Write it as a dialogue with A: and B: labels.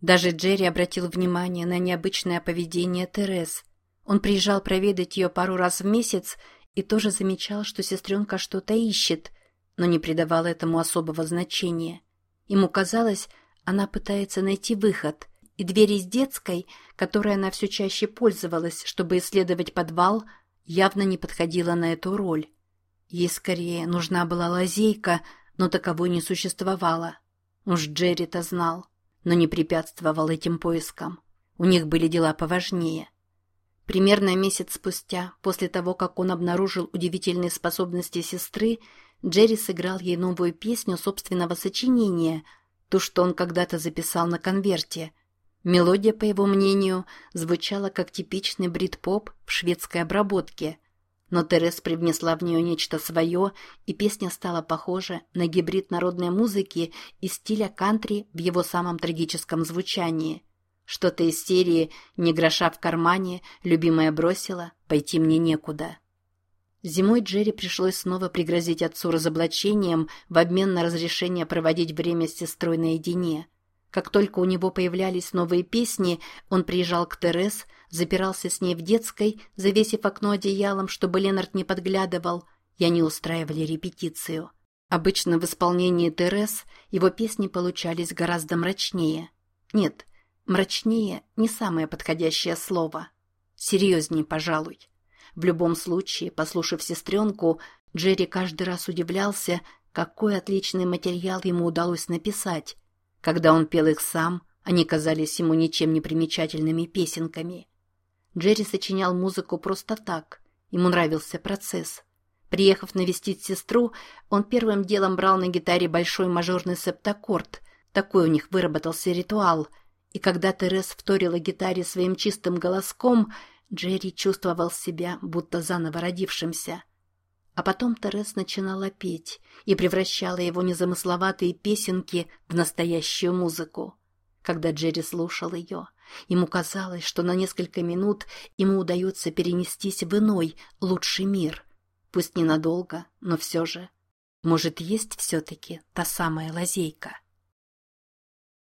A: Даже Джерри обратил внимание на необычное поведение Терес. Он приезжал проведать ее пару раз в месяц и тоже замечал, что сестренка что-то ищет, но не придавал этому особого значения. Ему казалось, она пытается найти выход, и дверь из детской, которой она все чаще пользовалась, чтобы исследовать подвал, явно не подходила на эту роль. Ей скорее нужна была лазейка, но таковой не существовало. Уж Джерри-то знал, но не препятствовал этим поискам. У них были дела поважнее. Примерно месяц спустя, после того, как он обнаружил удивительные способности сестры, Джерри сыграл ей новую песню собственного сочинения, ту, что он когда-то записал на конверте. Мелодия, по его мнению, звучала как типичный брит-поп в шведской обработке – но Терес привнесла в нее нечто свое, и песня стала похожа на гибрид народной музыки и стиля кантри в его самом трагическом звучании. Что-то из серии «Не гроша в кармане, любимая бросила, пойти мне некуда». Зимой Джерри пришлось снова пригрозить отцу разоблачением в обмен на разрешение проводить время с сестрой наедине – как только у него появлялись новые песни, он приезжал к Терес, запирался с ней в детской, завесив окно одеялом, чтобы Ленард не подглядывал, и они устраивали репетицию. Обычно в исполнении Терес его песни получались гораздо мрачнее. Нет, мрачнее – не самое подходящее слово. Серьезнее, пожалуй. В любом случае, послушав сестренку, Джерри каждый раз удивлялся, какой отличный материал ему удалось написать, когда он пел их сам, они казались ему ничем не примечательными песенками. Джерри сочинял музыку просто так. Ему нравился процесс. Приехав навестить сестру, он первым делом брал на гитаре большой мажорный септаккорд. Такой у них выработался ритуал. И когда Терес вторила гитаре своим чистым голоском, Джерри чувствовал себя будто заново родившимся. А потом Терес начинала петь и превращала его незамысловатые песенки в настоящую музыку. Когда Джерри слушал ее, ему казалось, что на несколько минут ему удается перенестись в иной, лучший мир. Пусть ненадолго, но все же. Может, есть все-таки та самая лазейка?